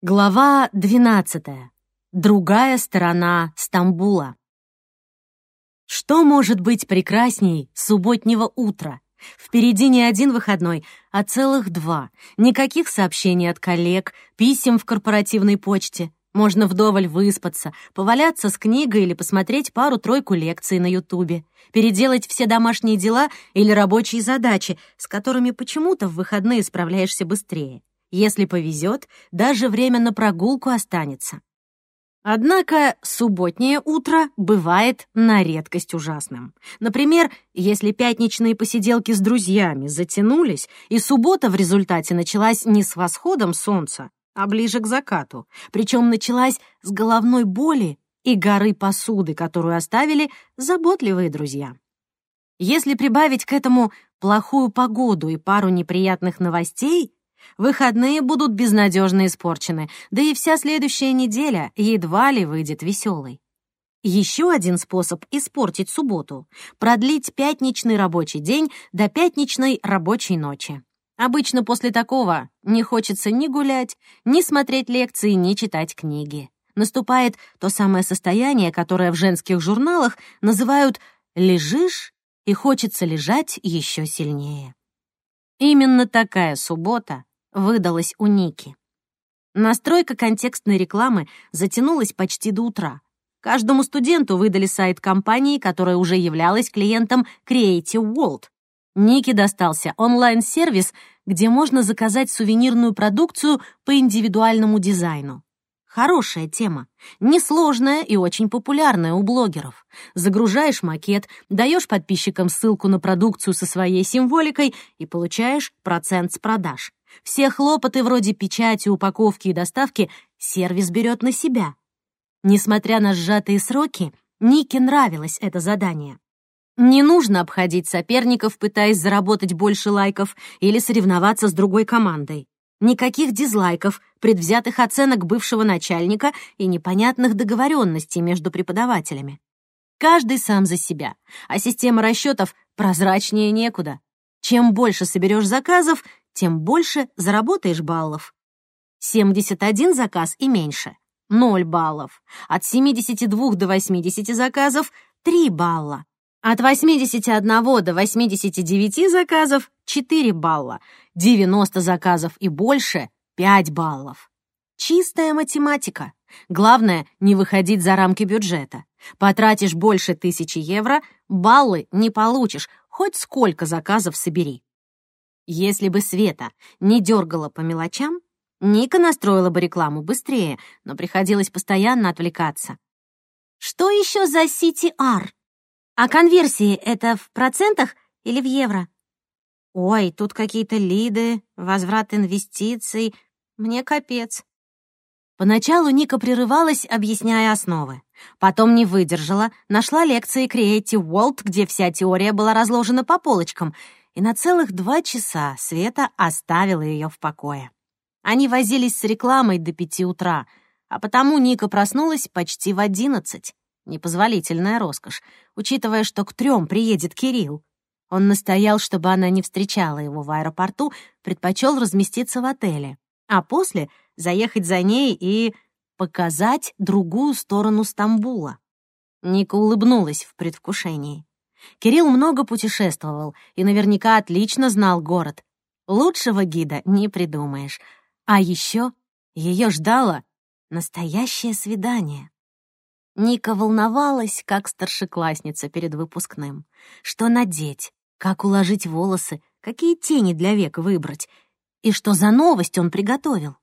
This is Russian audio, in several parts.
Глава 12. Другая сторона Стамбула. Что может быть прекрасней субботнего утра? Впереди не один выходной, а целых два. Никаких сообщений от коллег, писем в корпоративной почте. Можно вдоволь выспаться, поваляться с книгой или посмотреть пару-тройку лекций на Ютубе, переделать все домашние дела или рабочие задачи, с которыми почему-то в выходные справляешься быстрее. Если повезет, даже время на прогулку останется. Однако субботнее утро бывает на редкость ужасным. Например, если пятничные посиделки с друзьями затянулись, и суббота в результате началась не с восходом солнца, а ближе к закату, причем началась с головной боли и горы посуды, которую оставили заботливые друзья. Если прибавить к этому плохую погоду и пару неприятных новостей, Выходные будут безнадежно испорчены, да и вся следующая неделя едва ли выйдет веселой. Еще один способ испортить субботу — продлить пятничный рабочий день до пятничной рабочей ночи. Обычно после такого не хочется ни гулять, ни смотреть лекции, ни читать книги. Наступает то самое состояние, которое в женских журналах называют «лежишь» и хочется лежать еще сильнее. Именно такая суббота выдалась у Ники. Настройка контекстной рекламы затянулась почти до утра. Каждому студенту выдали сайт компании, которая уже являлась клиентом Creative World. Нике достался онлайн-сервис, где можно заказать сувенирную продукцию по индивидуальному дизайну. Хорошая тема, несложная и очень популярная у блогеров. Загружаешь макет, даешь подписчикам ссылку на продукцию со своей символикой и получаешь процент с продаж. Все хлопоты вроде печати, упаковки и доставки сервис берет на себя. Несмотря на сжатые сроки, Нике нравилось это задание. Не нужно обходить соперников, пытаясь заработать больше лайков или соревноваться с другой командой. Никаких дизлайков, предвзятых оценок бывшего начальника и непонятных договоренностей между преподавателями. Каждый сам за себя, а система расчетов прозрачнее некуда. Чем больше соберешь заказов, тем больше заработаешь баллов. 71 заказ и меньше — 0 баллов. От 72 до 80 заказов — 3 балла. От 81 до 89 заказов — 4 балла. 90 заказов и больше — 5 баллов. Чистая математика. Главное — не выходить за рамки бюджета. Потратишь больше тысячи евро — баллы не получишь, хоть сколько заказов собери. Если бы Света не дергала по мелочам, Ника настроила бы рекламу быстрее, но приходилось постоянно отвлекаться. Что еще за CTR? А конверсии это в процентах или в евро? Ой, тут какие-то лиды, возврат инвестиций. Мне капец. Поначалу Ника прерывалась, объясняя основы. Потом не выдержала, нашла лекции Creative World, где вся теория была разложена по полочкам — и на целых два часа Света оставила ее в покое. Они возились с рекламой до пяти утра, а потому Ника проснулась почти в одиннадцать. Непозволительная роскошь, учитывая, что к трем приедет Кирилл. Он настоял, чтобы она не встречала его в аэропорту, предпочел разместиться в отеле, а после заехать за ней и показать другую сторону Стамбула. Ника улыбнулась в предвкушении. Кирилл много путешествовал и наверняка отлично знал город. Лучшего гида не придумаешь. А еще ее ждало настоящее свидание. Ника волновалась, как старшеклассница перед выпускным. Что надеть, как уложить волосы, какие тени для век выбрать, и что за новость он приготовил.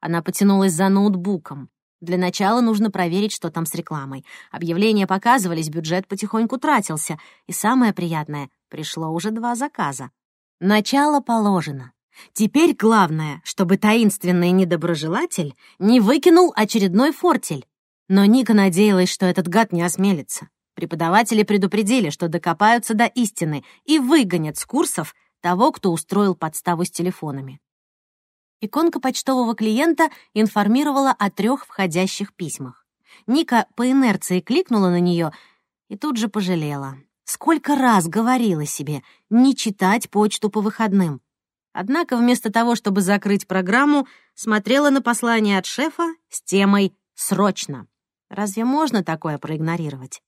Она потянулась за ноутбуком. Для начала нужно проверить, что там с рекламой. Объявления показывались, бюджет потихоньку тратился. И самое приятное — пришло уже два заказа. Начало положено. Теперь главное, чтобы таинственный недоброжелатель не выкинул очередной фортель. Но Ника надеялась, что этот гад не осмелится. Преподаватели предупредили, что докопаются до истины и выгонят с курсов того, кто устроил подставу с телефонами. Иконка почтового клиента информировала о трех входящих письмах. Ника по инерции кликнула на нее и тут же пожалела. Сколько раз говорила себе не читать почту по выходным. Однако вместо того, чтобы закрыть программу, смотрела на послание от шефа с темой «Срочно». Разве можно такое проигнорировать?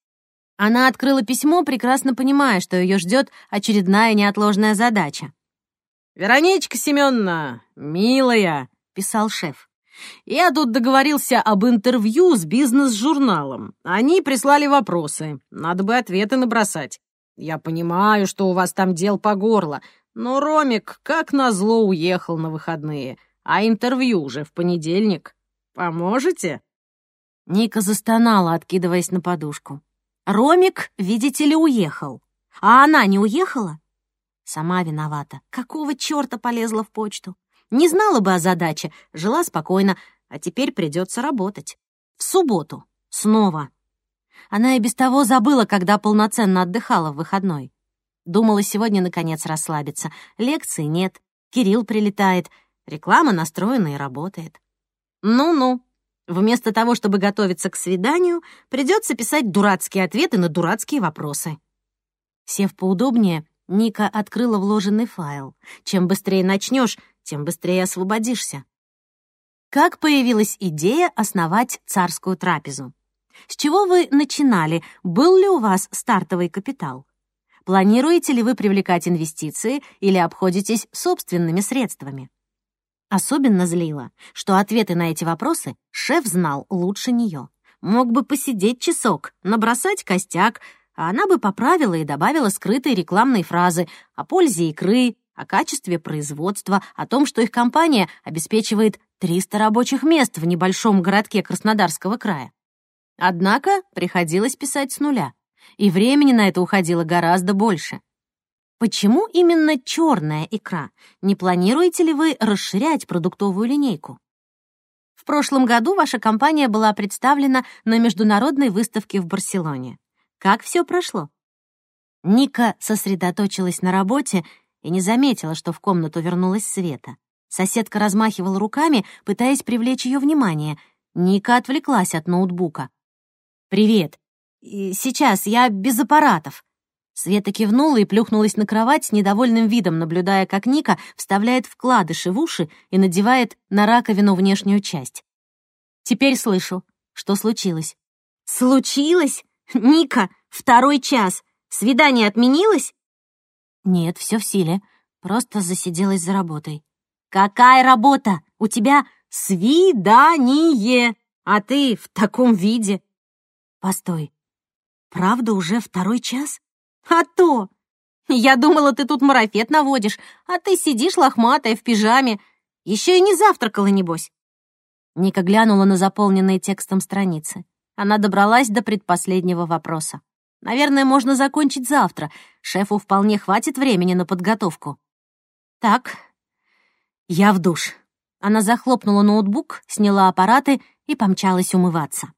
Она открыла письмо, прекрасно понимая, что ее ждет очередная неотложная задача. «Вероничка Семеновна, милая», — писал шеф. «Я тут договорился об интервью с бизнес-журналом. Они прислали вопросы. Надо бы ответы набросать. Я понимаю, что у вас там дел по горло, но Ромик как назло уехал на выходные, а интервью уже в понедельник. Поможете?» Ника застонала, откидываясь на подушку. «Ромик, видите ли, уехал. А она не уехала?» Сама виновата. Какого черта полезла в почту? Не знала бы о задаче, жила спокойно, а теперь придется работать. В субботу. Снова. Она и без того забыла, когда полноценно отдыхала в выходной. Думала сегодня, наконец, расслабиться. Лекции нет, Кирилл прилетает, реклама настроена и работает. Ну-ну. Вместо того, чтобы готовиться к свиданию, придется писать дурацкие ответы на дурацкие вопросы. Сев поудобнее, Ника открыла вложенный файл. Чем быстрее начнешь, тем быстрее освободишься. Как появилась идея основать царскую трапезу? С чего вы начинали? Был ли у вас стартовый капитал? Планируете ли вы привлекать инвестиции или обходитесь собственными средствами? Особенно злило, что ответы на эти вопросы шеф знал лучше нее. Мог бы посидеть часок, набросать костяк, а она бы поправила и добавила скрытые рекламные фразы о пользе икры, о качестве производства, о том, что их компания обеспечивает 300 рабочих мест в небольшом городке Краснодарского края. Однако приходилось писать с нуля, и времени на это уходило гораздо больше. Почему именно черная икра? Не планируете ли вы расширять продуктовую линейку? В прошлом году ваша компания была представлена на международной выставке в Барселоне. Как все прошло?» Ника сосредоточилась на работе и не заметила, что в комнату вернулась Света. Соседка размахивала руками, пытаясь привлечь ее внимание. Ника отвлеклась от ноутбука. «Привет. Сейчас, я без аппаратов». Света кивнула и плюхнулась на кровать с недовольным видом, наблюдая, как Ника вставляет вкладыши в уши и надевает на раковину внешнюю часть. «Теперь слышу. Что случилось?» «Случилось? «Ника, второй час. Свидание отменилось?» «Нет, все в силе. Просто засиделась за работой». «Какая работа? У тебя свидание, а ты в таком виде». «Постой, правда уже второй час?» «А то! Я думала, ты тут марафет наводишь, а ты сидишь лохматая в пижаме. Еще и не завтракала, небось». Ника глянула на заполненные текстом страницы. Она добралась до предпоследнего вопроса. Наверное, можно закончить завтра. Шефу вполне хватит времени на подготовку. Так, я в душ. Она захлопнула ноутбук, сняла аппараты и помчалась умываться.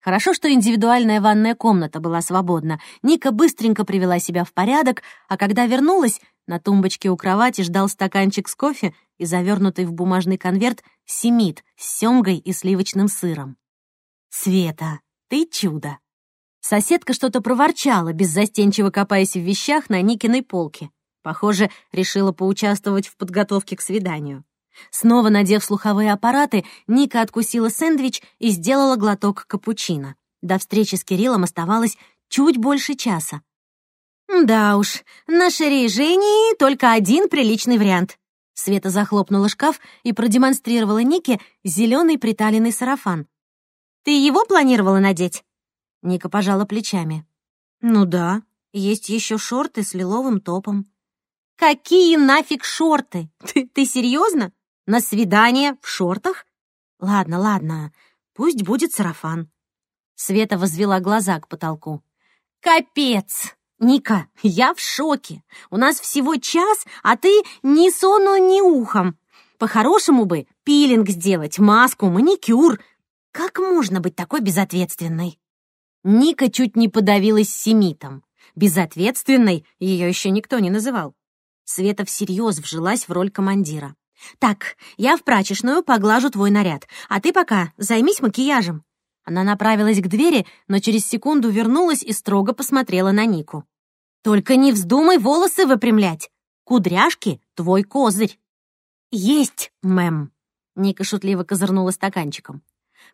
Хорошо, что индивидуальная ванная комната была свободна. Ника быстренько привела себя в порядок, а когда вернулась, на тумбочке у кровати ждал стаканчик с кофе и завернутый в бумажный конверт семит с семгой и сливочным сыром. «Света, ты чудо!» Соседка что-то проворчала, беззастенчиво копаясь в вещах на Никиной полке. Похоже, решила поучаствовать в подготовке к свиданию. Снова надев слуховые аппараты, Ника откусила сэндвич и сделала глоток капучино. До встречи с Кириллом оставалось чуть больше часа. «Да уж, на Шире только один приличный вариант». Света захлопнула шкаф и продемонстрировала Нике зеленый приталенный сарафан. Ты его планировала надеть?» Ника пожала плечами. «Ну да, есть еще шорты с лиловым топом». «Какие нафиг шорты? Ты, ты серьезно? На свидание в шортах?» «Ладно, ладно, пусть будет сарафан». Света возвела глаза к потолку. «Капец! Ника, я в шоке. У нас всего час, а ты ни сону, ни ухом. По-хорошему бы пилинг сделать, маску, маникюр, как можно быть такой безответственной? Ника чуть не подавилась семитом. Безответственной ее еще никто не называл. Света всерьез вжилась в роль командира. «Так, я в прачечную поглажу твой наряд, а ты пока займись макияжем». Она направилась к двери, но через секунду вернулась и строго посмотрела на Нику. «Только не вздумай волосы выпрямлять. Кудряшки — твой козырь». «Есть, мэм!» — Ника шутливо козырнула стаканчиком.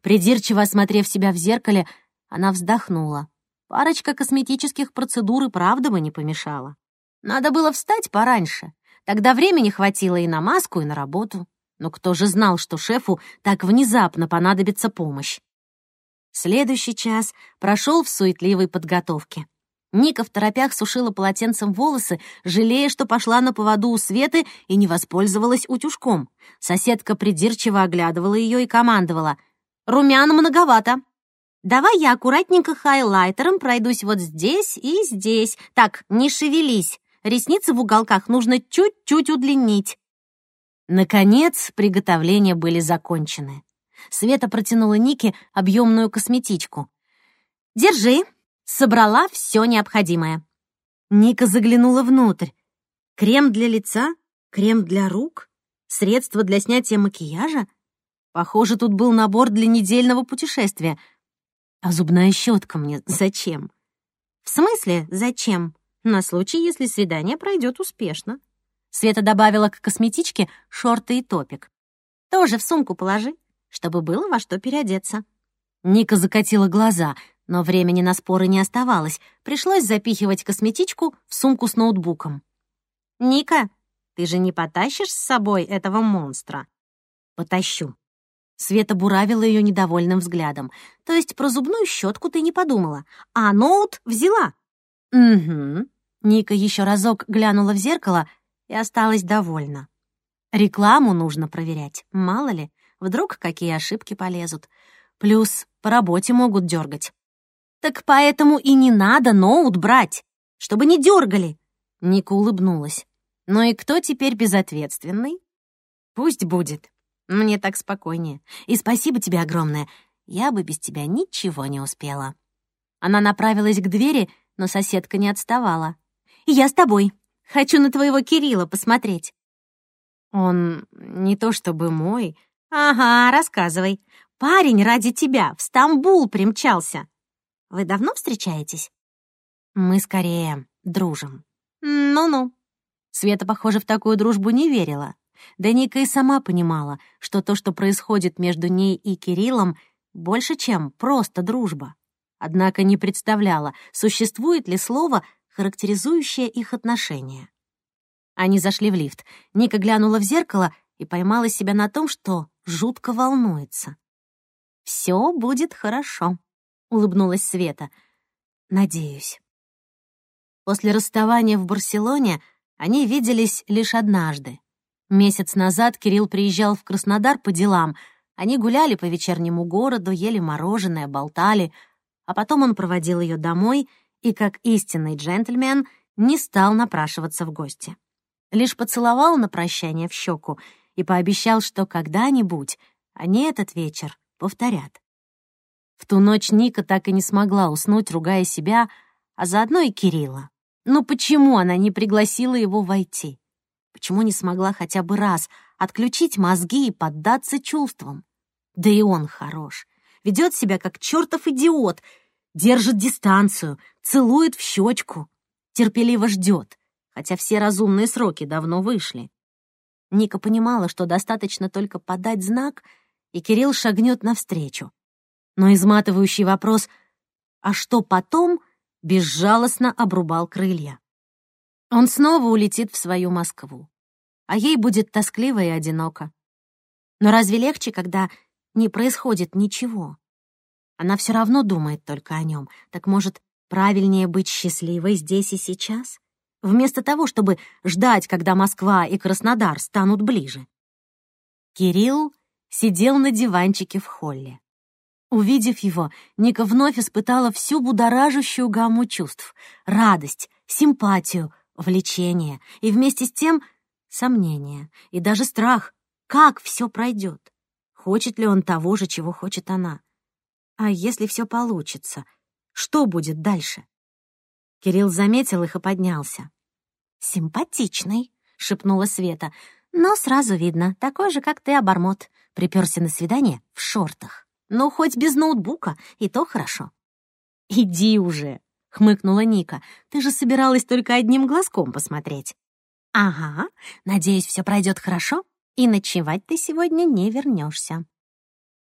Придирчиво осмотрев себя в зеркале, она вздохнула. Парочка косметических процедур и правда бы не помешала. Надо было встать пораньше. Тогда времени хватило и на маску, и на работу. Но кто же знал, что шефу так внезапно понадобится помощь? Следующий час прошел в суетливой подготовке. Ника в торопях сушила полотенцем волосы, жалея, что пошла на поводу у Светы и не воспользовалась утюжком. Соседка придирчиво оглядывала ее и командовала. «Румян многовато. Давай я аккуратненько хайлайтером пройдусь вот здесь и здесь. Так, не шевелись. Ресницы в уголках нужно чуть-чуть удлинить». Наконец, приготовления были закончены. Света протянула Нике объемную косметичку. «Держи, собрала все необходимое». Ника заглянула внутрь. Крем для лица, крем для рук, средства для снятия макияжа. Похоже, тут был набор для недельного путешествия. А зубная щетка мне зачем? В смысле, зачем? На случай, если свидание пройдет успешно. Света добавила к косметичке шорты и топик. Тоже в сумку положи, чтобы было во что переодеться. Ника закатила глаза, но времени на споры не оставалось. Пришлось запихивать косметичку в сумку с ноутбуком. «Ника, ты же не потащишь с собой этого монстра?» «Потащу». Света буравила ее недовольным взглядом. «То есть про зубную щетку ты не подумала, а ноут взяла?» «Угу». Ника еще разок глянула в зеркало и осталась довольна. Рекламу нужно проверять, мало ли, вдруг какие ошибки полезут. Плюс по работе могут дергать. «Так поэтому и не надо ноут брать, чтобы не дергали!» Ника улыбнулась. «Ну и кто теперь безответственный?» «Пусть будет. Мне так спокойнее. И спасибо тебе огромное. Я бы без тебя ничего не успела». Она направилась к двери, но соседка не отставала. «Я с тобой. Хочу на твоего Кирилла посмотреть». «Он не то чтобы мой». «Ага, рассказывай. Парень ради тебя в Стамбул примчался. Вы давно встречаетесь?» «Мы скорее дружим». «Ну-ну». Света, похоже, в такую дружбу не верила. Да Ника и сама понимала, что то, что происходит между ней и Кириллом, больше, чем просто дружба. Однако не представляла, существует ли слово, характеризующее их отношения. Они зашли в лифт. Ника глянула в зеркало и поймала себя на том, что жутко волнуется. «Все будет хорошо», — улыбнулась Света. «Надеюсь». После расставания в Барселоне они виделись лишь однажды. Месяц назад Кирилл приезжал в Краснодар по делам. Они гуляли по вечернему городу, ели мороженое, болтали. А потом он проводил ее домой и, как истинный джентльмен, не стал напрашиваться в гости. Лишь поцеловал на прощание в щеку и пообещал, что когда-нибудь они этот вечер повторят. В ту ночь Ника так и не смогла уснуть, ругая себя, а заодно и Кирилла. Но почему она не пригласила его войти? Почему не смогла хотя бы раз отключить мозги и поддаться чувствам? Да и он хорош. Ведет себя как чертов идиот, держит дистанцию, целует в щечку, терпеливо ждет, хотя все разумные сроки давно вышли. Ника понимала, что достаточно только подать знак, и Кирилл шагнет навстречу но изматывающий вопрос «А что потом?» безжалостно обрубал крылья. Он снова улетит в свою Москву, а ей будет тоскливо и одиноко. Но разве легче, когда не происходит ничего? Она все равно думает только о нем. Так может, правильнее быть счастливой здесь и сейчас? Вместо того, чтобы ждать, когда Москва и Краснодар станут ближе. Кирилл сидел на диванчике в холле. Увидев его, Ника вновь испытала всю будоражащую гамму чувств — радость, симпатию, влечение и вместе с тем сомнение и даже страх, как все пройдет. Хочет ли он того же, чего хочет она? А если все получится, что будет дальше? Кирилл заметил их и поднялся. «Симпатичный», — шепнула Света, — «но сразу видно, такой же, как ты, обормот, приперся на свидание в шортах». Ну, хоть без ноутбука, и то хорошо. «Иди уже», — хмыкнула Ника. «Ты же собиралась только одним глазком посмотреть». «Ага, надеюсь, все пройдет хорошо, и ночевать ты сегодня не вернешься.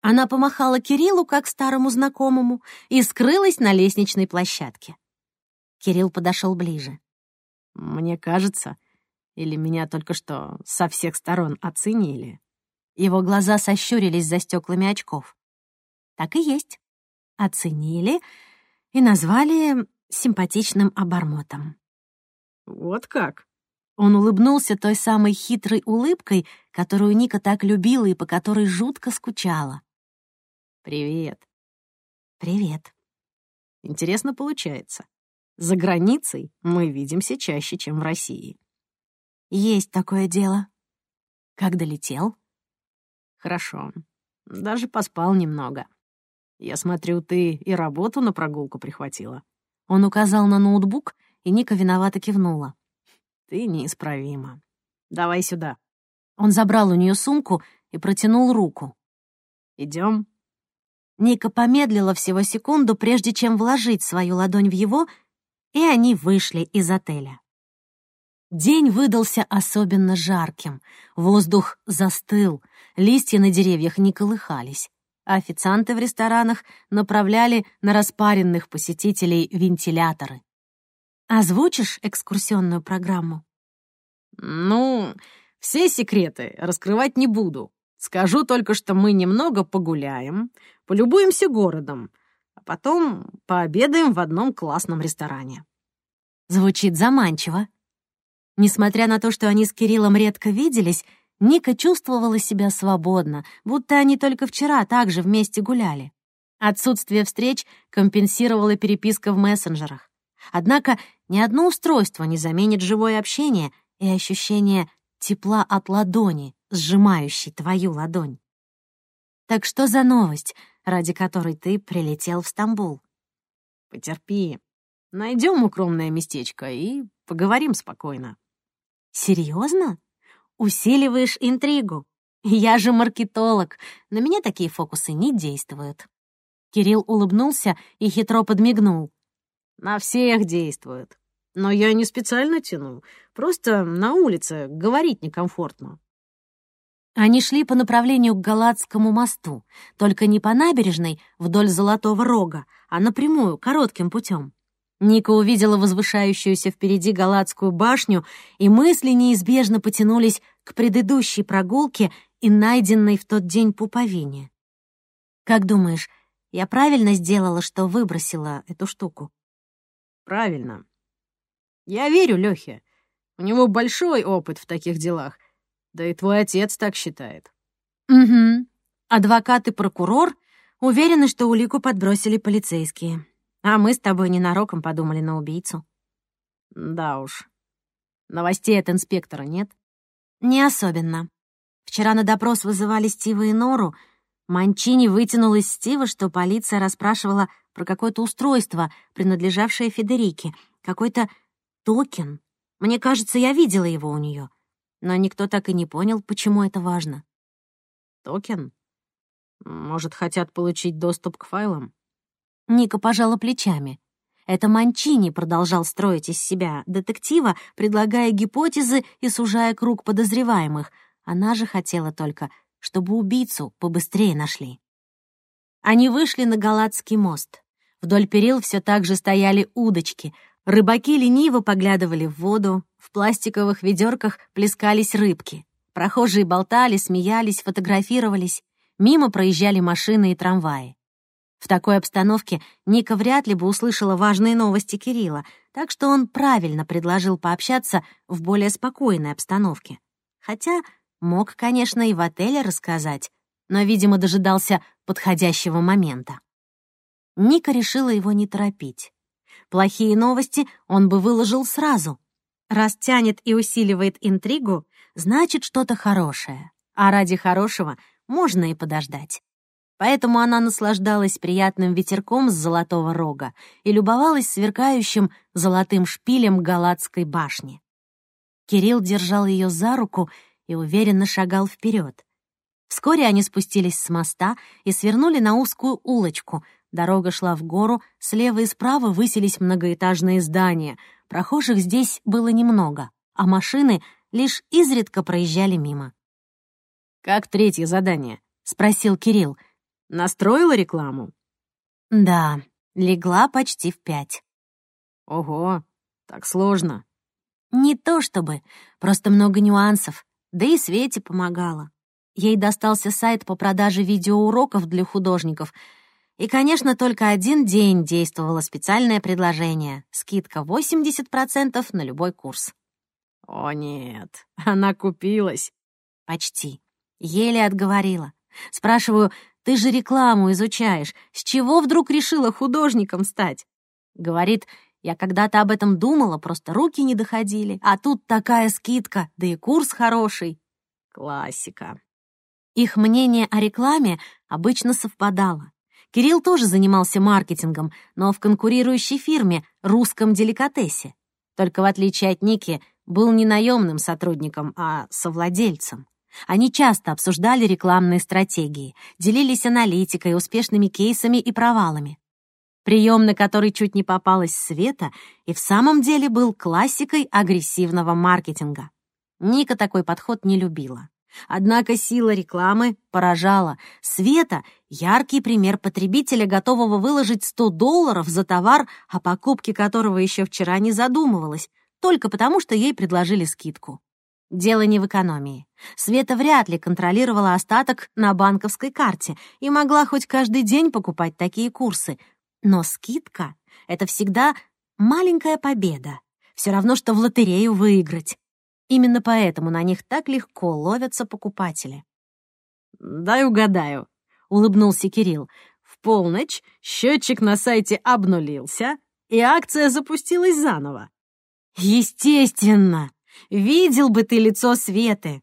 Она помахала Кириллу как старому знакомому и скрылась на лестничной площадке. Кирилл подошел ближе. «Мне кажется, или меня только что со всех сторон оценили?» Его глаза сощурились за стеклами очков. Так и есть. Оценили и назвали симпатичным обормотом. «Вот как?» Он улыбнулся той самой хитрой улыбкой, которую Ника так любила и по которой жутко скучала. «Привет». «Привет». «Интересно получается. За границей мы видимся чаще, чем в России». «Есть такое дело». «Как долетел?» «Хорошо. Даже поспал немного. Я смотрю, ты и работу на прогулку прихватила». Он указал на ноутбук, и Ника виновато кивнула. «Ты неисправима. Давай сюда». Он забрал у нее сумку и протянул руку. Идем. Ника помедлила всего секунду, прежде чем вложить свою ладонь в его, и они вышли из отеля. День выдался особенно жарким. Воздух застыл, листья на деревьях не колыхались. А официанты в ресторанах направляли на распаренных посетителей вентиляторы. «Озвучишь экскурсионную программу?» «Ну, все секреты раскрывать не буду. Скажу только, что мы немного погуляем, полюбуемся городом, а потом пообедаем в одном классном ресторане. Звучит заманчиво. Несмотря на то, что они с Кириллом редко виделись, Ника чувствовала себя свободно, будто они только вчера также вместе гуляли. Отсутствие встреч компенсировала переписка в мессенджерах. Однако ни одно устройство не заменит живое общение и ощущение тепла от ладони, сжимающей твою ладонь. Так что за новость, ради которой ты прилетел в Стамбул? Потерпи. Найдем укромное местечко и поговорим спокойно. Серьезно? Усиливаешь интригу. Я же маркетолог. На меня такие фокусы не действуют. Кирилл улыбнулся и хитро подмигнул. На всех действуют. Но я не специально тяну. Просто на улице говорить некомфортно. Они шли по направлению к Галатскому мосту, только не по набережной вдоль Золотого Рога, а напрямую, коротким путем. Ника увидела возвышающуюся впереди Галатскую башню, и мысли неизбежно потянулись к предыдущей прогулке и найденной в тот день пуповине. «Как думаешь, я правильно сделала, что выбросила эту штуку?» «Правильно. Я верю Лёхе. У него большой опыт в таких делах, да и твой отец так считает. Угу. Адвокат и прокурор уверены, что улику подбросили полицейские. А мы с тобой ненароком подумали на убийцу. Да уж. Новостей от инспектора нет? Не особенно. Вчера на допрос вызывали Стива и Нору. Манчини вытянул из Стива, что полиция расспрашивала про какое-то устройство, принадлежавшее Федерике. Какой-то токен. Мне кажется, я видела его у нее но никто так и не понял, почему это важно. Токен? Может, хотят получить доступ к файлам? Ника пожала плечами. Это Манчини продолжал строить из себя детектива, предлагая гипотезы и сужая круг подозреваемых. Она же хотела только, чтобы убийцу побыстрее нашли. Они вышли на Галатский мост. Вдоль перил все так же стояли удочки. Рыбаки лениво поглядывали в воду, в пластиковых ведерках плескались рыбки. Прохожие болтали, смеялись, фотографировались. Мимо проезжали машины и трамваи. В такой обстановке Ника вряд ли бы услышала важные новости Кирилла, так что он правильно предложил пообщаться в более спокойной обстановке. Хотя мог, конечно, и в отеле рассказать, но, видимо, дожидался подходящего момента. Ника решила его не торопить. Плохие новости он бы выложил сразу, Раз тянет и усиливает интригу, значит что-то хорошее. А ради хорошего можно и подождать. Поэтому она наслаждалась приятным ветерком с золотого рога и любовалась сверкающим золотым шпилем Галатской башни. Кирилл держал ее за руку и уверенно шагал вперед. Вскоре они спустились с моста и свернули на узкую улочку. Дорога шла в гору, слева и справа высились многоэтажные здания — Прохожих здесь было немного, а машины лишь изредка проезжали мимо. «Как третье задание?» — спросил Кирилл. «Настроила рекламу?» «Да, легла почти в пять». «Ого, так сложно». «Не то чтобы, просто много нюансов, да и Свете помогала. Ей достался сайт по продаже видеоуроков для художников — и, конечно, только один день действовало специальное предложение — скидка 80% на любой курс. «О нет, она купилась». «Почти. Еле отговорила. Спрашиваю, ты же рекламу изучаешь. С чего вдруг решила художником стать?» Говорит, я когда-то об этом думала, просто руки не доходили. А тут такая скидка, да и курс хороший. Классика. Их мнение о рекламе обычно совпадало. Кирилл тоже занимался маркетингом, но в конкурирующей фирме «Русском деликатесе». Только в отличие от Ники, был не наемным сотрудником, а совладельцем. Они часто обсуждали рекламные стратегии, делились аналитикой, успешными кейсами и провалами. Прием, на который чуть не попалась Света, и в самом деле был классикой агрессивного маркетинга. Ника такой подход не любила. Однако сила рекламы поражала. Света — яркий пример потребителя, готового выложить 100 долларов за товар, о покупке которого еще вчера не задумывалась, только потому, что ей предложили скидку. Дело не в экономии. Света вряд ли контролировала остаток на банковской карте и могла хоть каждый день покупать такие курсы. Но скидка — это всегда маленькая победа. Все равно, что в лотерею выиграть. Именно поэтому на них так легко ловятся покупатели. «Дай угадаю», — улыбнулся Кирилл. «В полночь счетчик на сайте обнулился, и акция запустилась заново». «Естественно! Видел бы ты лицо Светы!»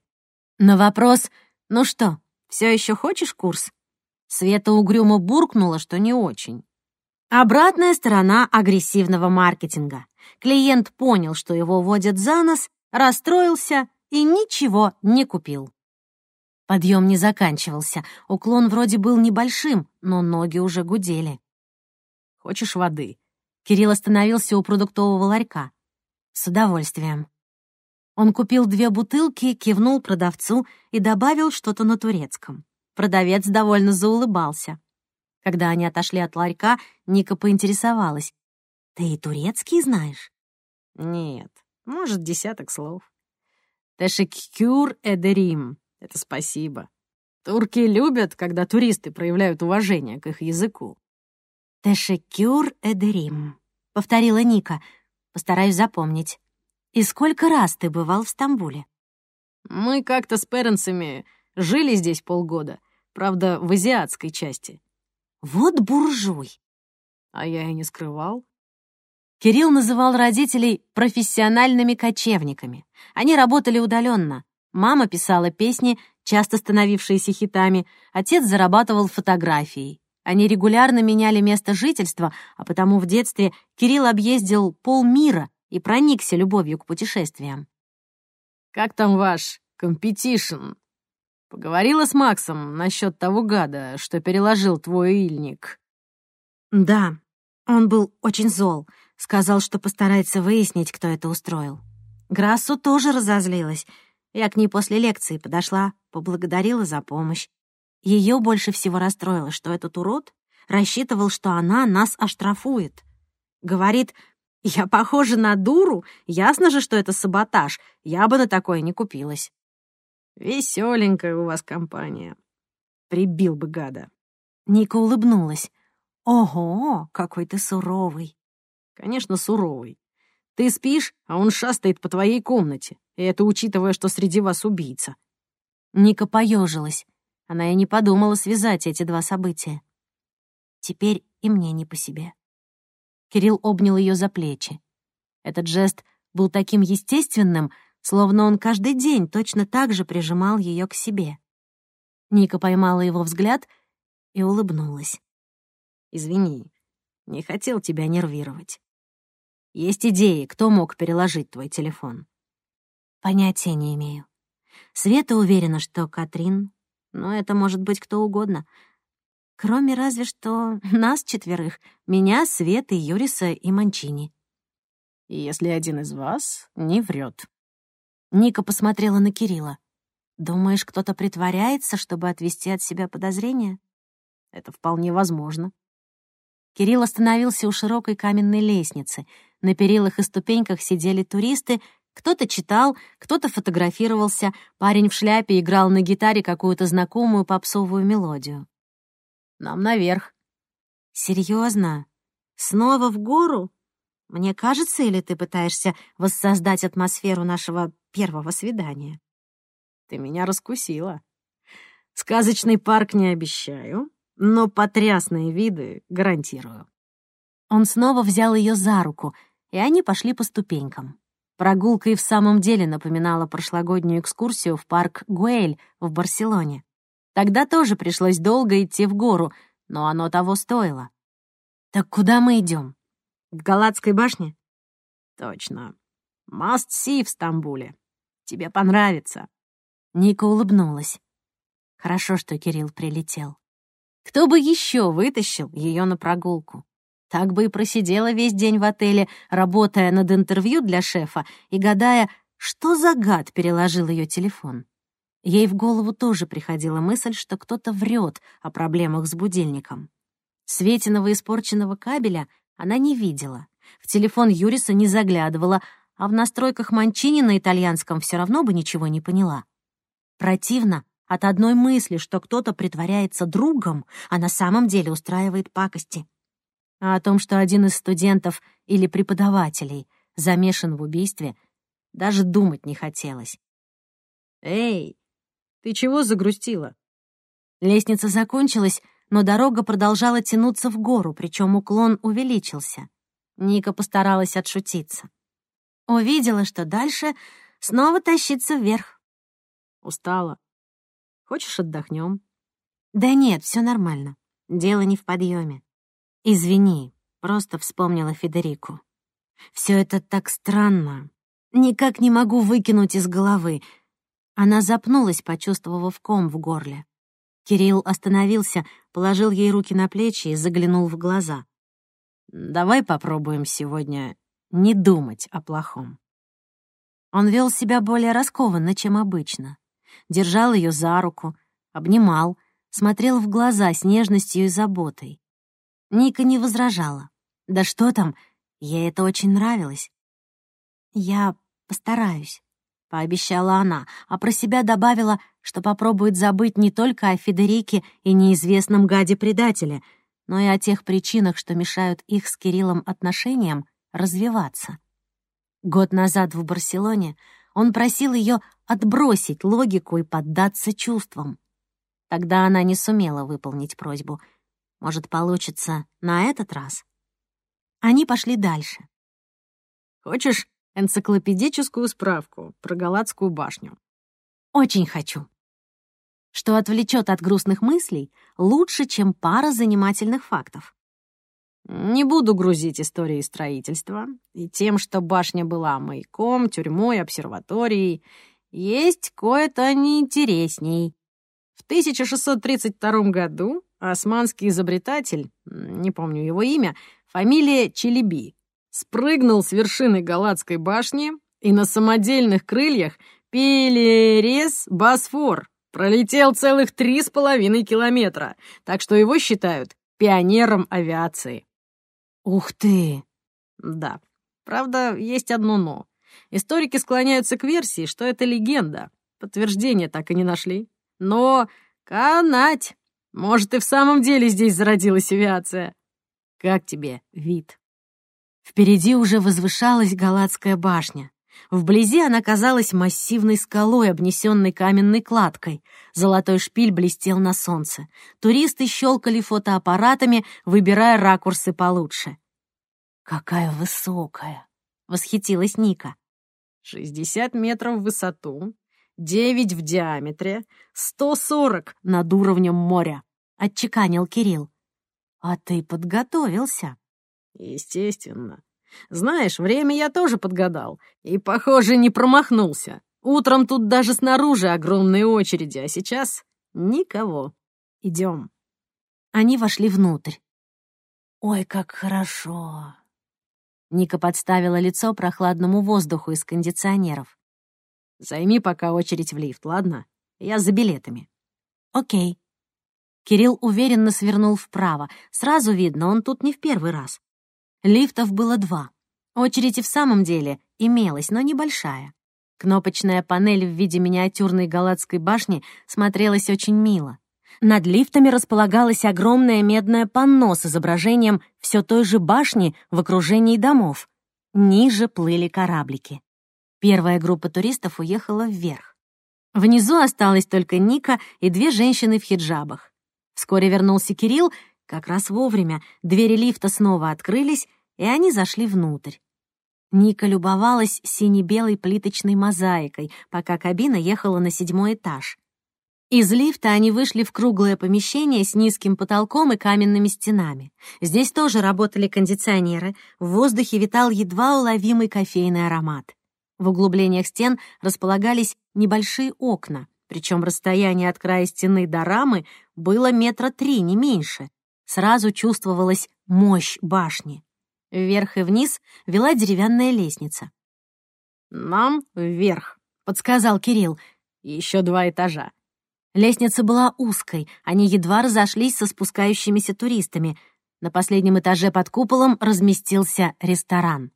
На вопрос «Ну что, все еще хочешь курс?» Света угрюмо буркнула, что не очень. Обратная сторона агрессивного маркетинга. Клиент понял, что его водят за нос, расстроился и ничего не купил. Подъем не заканчивался, уклон вроде был небольшим, но ноги уже гудели. «Хочешь воды?» Кирилл остановился у продуктового ларька. «С удовольствием». Он купил две бутылки, кивнул продавцу и добавил что-то на турецком. Продавец довольно заулыбался. Когда они отошли от ларька, Ника поинтересовалась. «Ты и турецкий знаешь?» «Нет, может, десяток слов. Тешеккюр эдерим. Это спасибо. Турки любят, когда туристы проявляют уважение к их языку. «Тешеккюр эдерим», — повторила Ника. «Постараюсь запомнить. И сколько раз ты бывал в Стамбуле?» «Мы как-то с Перенсами жили здесь полгода, правда, в азиатской части». «Вот буржуй!» А я и не скрывал. Кирилл называл родителей профессиональными кочевниками. Они работали удаленно. Мама писала песни, часто становившиеся хитами, отец зарабатывал фотографией. Они регулярно меняли место жительства, а потому в детстве Кирилл объездил полмира и проникся любовью к путешествиям. «Как там ваш competition?» Поговорила с Максом насчет того гада, что переложил твой мобильник. «Да, он был очень зол», Сказал, что постарается выяснить, кто это устроил. Грассу тоже разозлилась. Я к ней после лекции подошла, поблагодарила за помощь. Ее больше всего расстроило, что этот урод рассчитывал, что она нас оштрафует. Говорит, я похожа на дуру, ясно же, что это саботаж, я бы на такое не купилась. Веселенькая у вас компания. Прибил бы гада. Ника улыбнулась. Ого, какой ты суровый. Конечно, суровый. Ты спишь, а он шастает по твоей комнате, и это учитывая, что среди вас убийца». Ника поежилась. Она и не подумала связать эти два события. Теперь и мне не по себе. Кирилл обнял ее за плечи. Этот жест был таким естественным, словно он каждый день точно так же прижимал ее к себе. Ника поймала его взгляд и улыбнулась. «Извини, не хотел тебя нервировать. Есть идеи, кто мог переложить твой телефон? Понятия не имею. Света уверена, что Катрин, но это может быть кто угодно. Кроме разве что нас четверых, меня, Светы, Юриса и Манчини. Если один из вас не врет. Ника посмотрела на Кирилла. «Думаешь, кто-то притворяется, чтобы отвести от себя подозрения?» «Это вполне возможно». Кирилл остановился у широкой каменной лестницы. На перилах и ступеньках сидели туристы, кто-то читал, кто-то фотографировался, парень в шляпе играл на гитаре какую-то знакомую попсовую мелодию. «Нам наверх». «Серьезно? Снова в гору? Мне кажется, или ты пытаешься воссоздать атмосферу нашего первого свидания?» «Ты меня раскусила. Сказочный парк не обещаю, но потрясные виды гарантирую». Он снова взял ее за руку, и они пошли по ступенькам. Прогулка и в самом деле напоминала прошлогоднюю экскурсию в парк Гуэль в Барселоне. Тогда тоже пришлось долго идти в гору, но оно того стоило. «Так куда мы идем? К Галатской башне?» «Точно. See в Стамбуле. Тебе понравится». Ника улыбнулась. Хорошо, что Кирилл прилетел. Кто бы еще вытащил ее на прогулку? Так бы и просидела весь день в отеле, работая над интервью для шефа и гадая, что за гад переложил ее телефон. Ей в голову тоже приходила мысль, что кто-то врет о проблемах с будильником. Светиного испорченного кабеля она не видела, в телефон Юриса не заглядывала, а в настройках Манчини на итальянском все равно бы ничего не поняла. Противно от одной мысли, что кто-то притворяется другом, а на самом деле устраивает пакости. А о том, что один из студентов или преподавателей замешан в убийстве, даже думать не хотелось. «Эй, ты чего загрустила?» Лестница закончилась, но дорога продолжала тянуться в гору, причем уклон увеличился. Ника постаралась отшутиться. Увидела, что дальше снова тащиться вверх. Устала. Хочешь, отдохнем? Да нет, все нормально. Дело не в подъеме. Извини, просто вспомнила Федерику. Все это так странно. Никак не могу выкинуть из головы. Она запнулась, почувствовав ком в горле. Кирилл остановился, положил ей руки на плечи и заглянул в глаза. «Давай попробуем сегодня не думать о плохом». Он вел себя более раскованно, чем обычно. Держал ее за руку, обнимал, смотрел в глаза с нежностью и заботой. Ника не возражала. Да что там, ей это очень нравилось. «Я постараюсь», — пообещала она, а про себя добавила, что попробует забыть не только о Федерике и неизвестном гаде-предателе, но и о тех причинах, что мешают их с Кириллом отношениям развиваться. Год назад в Барселоне он просил ее отбросить логику и поддаться чувствам. Тогда она не сумела выполнить просьбу. Может, получится на этот раз? Они пошли дальше. «Хочешь энциклопедическую справку про Галатскую башню?» «Очень хочу». Что отвлечет от грустных мыслей лучше, чем пара занимательных фактов. Не буду грузить историей строительства и тем, что башня была маяком, тюрьмой, обсерваторией. Есть кое-то неинтересней. В 1632 году османский изобретатель, не помню его имя, фамилия Челеби, спрыгнул с вершины Галатской башни и на самодельных крыльях Пелерес Босфор пролетел целых три с половиной километра, так что его считают пионером авиации. Ух ты! Да. Правда, есть одно «но». Историки склоняются к версии, что это легенда. Подтверждения так и не нашли. Но канать! Может, и в самом деле здесь зародилась авиация. Как тебе вид? Впереди уже возвышалась Галатская башня. Вблизи она казалась массивной скалой, обнесенной каменной кладкой. Золотой шпиль блестел на солнце. Туристы щелкали фотоаппаратами, выбирая ракурсы получше. «Какая высокая!» — восхитилась Ника. «Шестьдесят метров в высоту, девять в диаметре, сто сорок над уровнем моря», — отчеканил Кирилл. «А ты подготовился?» «Естественно. Знаешь, время я тоже подгадал. И, похоже, не промахнулся. Утром тут даже снаружи огромные очереди, а сейчас никого. Идем. Они вошли внутрь. «Ой, как хорошо!» Ника подставила лицо прохладному воздуху из кондиционеров. Займи пока очередь в лифт, ладно? Я за билетами». «Окей». Кирилл уверенно свернул вправо. Сразу видно, он тут не в первый раз. Лифтов было два. Очередь и в самом деле имелась, но небольшая. Кнопочная панель в виде миниатюрной галатской башни смотрелась очень мило. Над лифтами располагалось огромное медное панно с изображением все той же башни в окружении домов. Ниже плыли кораблики. Первая группа туристов уехала вверх. Внизу осталась только Ника и две женщины в хиджабах. Вскоре вернулся Кирилл, как раз вовремя. Двери лифта снова открылись, и они зашли внутрь. Ника любовалась сине-белой плиточной мозаикой, пока кабина ехала на седьмой этаж. Из лифта они вышли в круглое помещение с низким потолком и каменными стенами. Здесь тоже работали кондиционеры, в воздухе витал едва уловимый кофейный аромат. В углублениях стен располагались небольшие окна, причем расстояние от края стены до рамы было метра три, не меньше. Сразу чувствовалась мощь башни. Вверх и вниз вела деревянная лестница. «Нам вверх», — подсказал Кирилл. «Еще два этажа». Лестница была узкой, они едва разошлись со спускающимися туристами. На последнем этаже под куполом разместился ресторан.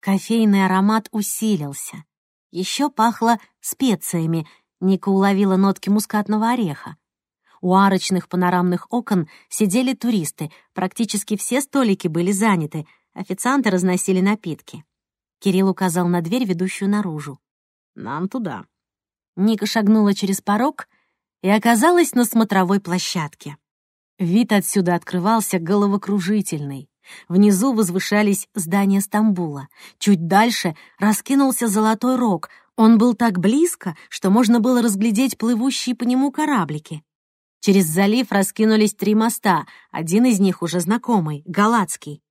Кофейный аромат усилился. Еще пахло специями, Ника уловила нотки мускатного ореха. У арочных панорамных окон сидели туристы, практически все столики были заняты, официанты разносили напитки. Кирилл указал на дверь, ведущую наружу. «Нам туда». Ника шагнула через порог — и оказалась на смотровой площадке. Вид отсюда открывался головокружительный. Внизу возвышались здания Стамбула. Чуть дальше раскинулся Золотой Рог. Он был так близко, что можно было разглядеть плывущие по нему кораблики. Через залив раскинулись три моста, один из них уже знакомый, Галатский.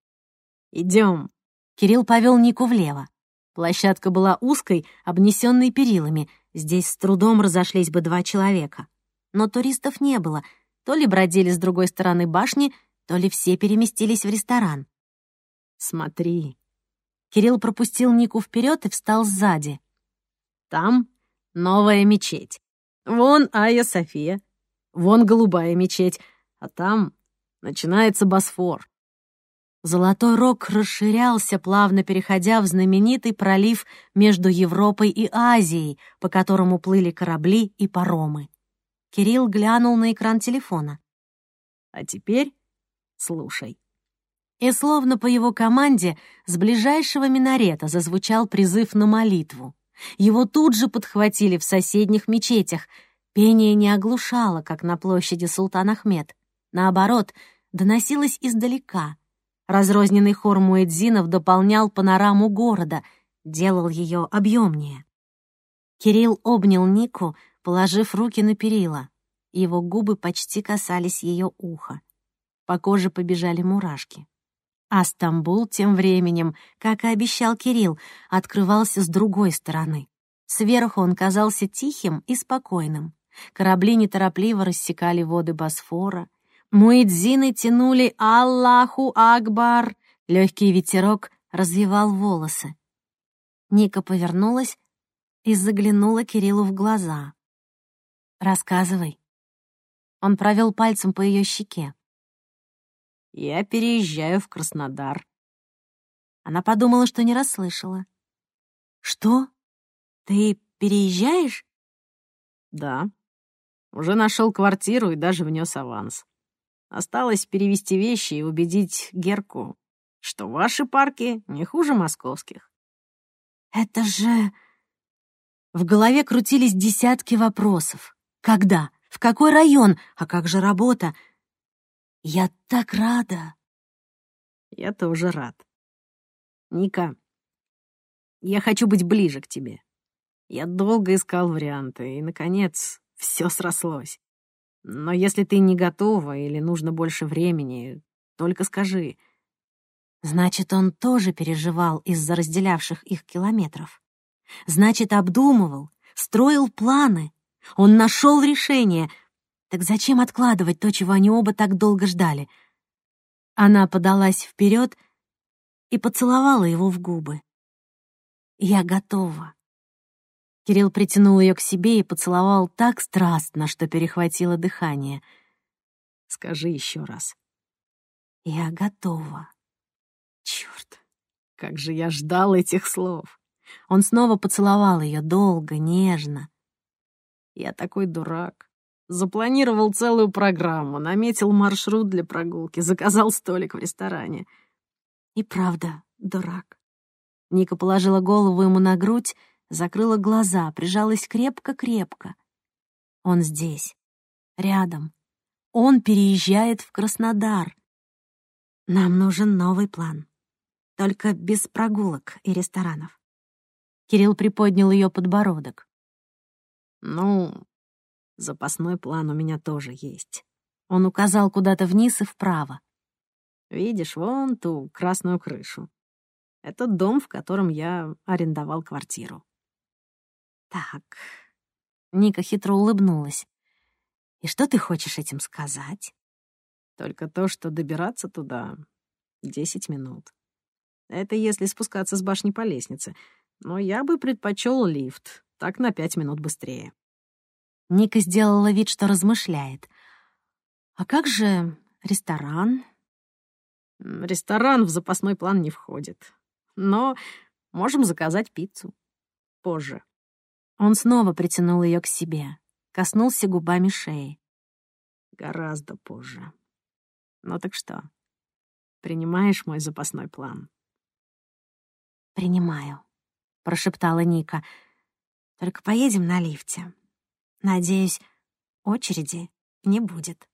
«Идем». Кирилл повел Нику влево. Площадка была узкой, обнесенной перилами. Здесь с трудом разошлись бы два человека но туристов не было. То ли бродили с другой стороны башни, то ли все переместились в ресторан. «Смотри». Кирилл пропустил Нику вперед и встал сзади. «Там новая мечеть. Вон Айя София. Вон голубая мечеть. А там начинается Босфор». Золотой рог расширялся, плавно переходя в знаменитый пролив между Европой и Азией, по которому плыли корабли и паромы. Кирилл глянул на экран телефона. «А теперь слушай». И словно по его команде с ближайшего минарета зазвучал призыв на молитву. Его тут же подхватили в соседних мечетях. Пение не оглушало, как на площади Султан Ахмед. Наоборот, доносилось издалека. Разрозненный хор муэдзинов дополнял панораму города, делал ее объемнее. Кирилл обнял Нику, положив руки на перила. Его губы почти касались ее уха. По коже побежали мурашки. А Стамбул тем временем, как и обещал Кирилл, открывался с другой стороны. Сверху он казался тихим и спокойным. Корабли неторопливо рассекали воды Босфора. Муэдзины тянули «Аллаху Акбар!» Легкий ветерок развивал волосы. Ника повернулась и заглянула Кириллу в глаза. «Рассказывай». Он провел пальцем по ее щеке. «Я переезжаю в Краснодар». Она подумала, что не расслышала. «Что? Ты переезжаешь?» «Да. Уже нашел квартиру и даже внес аванс. Осталось перевести вещи и убедить Герку, что ваши парки не хуже московских». «Это же...» В голове крутились десятки вопросов. Когда? В какой район? А как же работа? Я так рада. Я тоже рад. Ника, я хочу быть ближе к тебе. Я долго искал варианты, и, наконец, все срослось. Но если ты не готова или нужно больше времени, только скажи. Значит, он тоже переживал из-за разделявших их километров. Значит, обдумывал, строил планы. Он нашел решение. Так зачем откладывать то, чего они оба так долго ждали? Она подалась вперед и поцеловала его в губы. «Я готова». Кирилл притянул ее к себе и поцеловал так страстно, что перехватило дыхание. «Скажи еще раз». «Я готова». Черт, как же я ждал этих слов. Он снова поцеловал ее долго, нежно. Я такой дурак. Запланировал целую программу, наметил маршрут для прогулки, заказал столик в ресторане. И правда, дурак. Ника положила голову ему на грудь, закрыла глаза, прижалась крепко-крепко. Он здесь, рядом. Он переезжает в Краснодар. Нам нужен новый план. Только без прогулок и ресторанов. Кирилл приподнял ее подбородок. «Ну, запасной план у меня тоже есть». Он указал куда-то вниз и вправо. «Видишь, вон ту красную крышу. Это дом, в котором я арендовал квартиру». «Так...» Ника хитро улыбнулась. «И что ты хочешь этим сказать?» «Только то, что добираться туда — десять минут. Это если спускаться с башни по лестнице но я бы предпочел лифт. Так на пять минут быстрее. Ника сделала вид, что размышляет. «А как же ресторан?» «Ресторан в запасной план не входит. Но можем заказать пиццу. Позже». Он снова притянул ее к себе, коснулся губами шеи. «Гораздо позже. Ну так что, принимаешь мой запасной план?» «Принимаю», — прошептала Ника. «Только поедем на лифте. Надеюсь, очереди не будет».